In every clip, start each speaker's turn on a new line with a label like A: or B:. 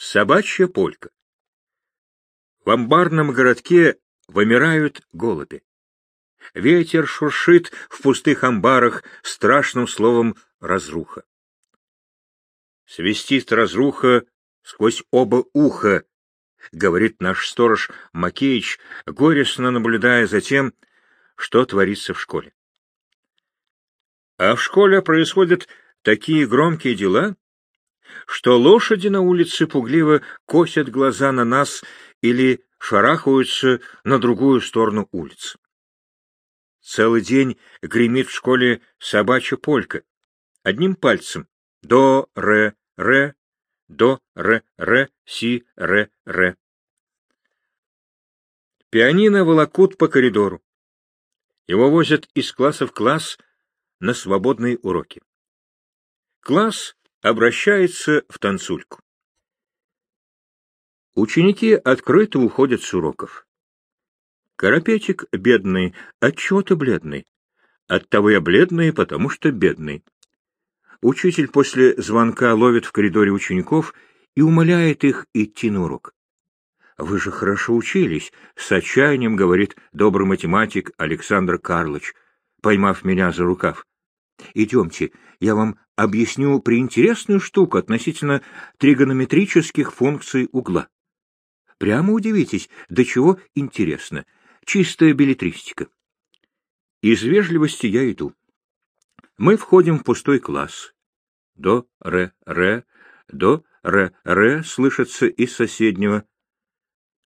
A: Собачья полька. В амбарном городке вымирают голуби. Ветер шуршит в пустых амбарах страшным словом «разруха». Свистит разруха сквозь оба уха, говорит наш сторож Макеич, горестно наблюдая за тем, что творится в школе. А в школе происходят такие громкие дела, что лошади на улице пугливо косят глаза на нас или шарахаются на другую сторону улицы. Целый день гремит в школе собачья полька. Одним пальцем. До, ре, ре, до, ре, ре, си, ре, ре. Пианино волокут по коридору. Его возят из класса в класс на свободные уроки. Класс обращается в танцульку. Ученики открыто уходят с уроков. Карапетик бедный, отчего ты бледный? Оттого я бледный, потому что бедный. Учитель после звонка ловит в коридоре учеников и умоляет их идти на урок. Вы же хорошо учились, с отчаянием говорит добрый математик Александр Карлович, поймав меня за рукав. Идемте, я вам объясню приинтересную штуку относительно тригонометрических функций угла. Прямо удивитесь, до чего интересно. Чистая билетристика. Из вежливости я иду. Мы входим в пустой класс. До, ре, ре, до, ре, ре слышится из соседнего.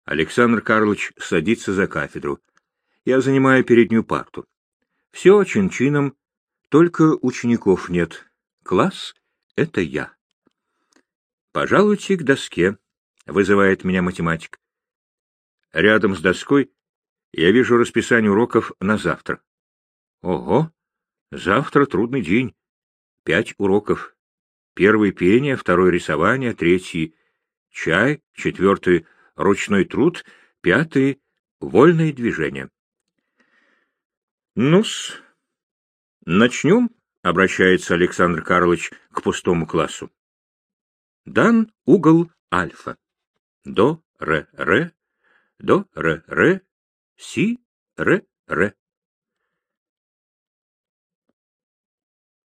A: Александр Карлович садится за кафедру. Я занимаю переднюю парту. Все чин-чином, только учеников нет. Класс — это я. «Пожалуйте к доске», — вызывает меня математик. Рядом с доской я вижу расписание уроков на завтра. Ого! Завтра трудный день. Пять уроков. Первый — пение, второй — рисование, третий — чай, четвертый — ручной труд, пятый — вольное движение. Ну-с, начнем, — обращается Александр Карлович к пустому классу. Дан угол альфа. До, ре, ре, до, ре, ре, си, ре, ре.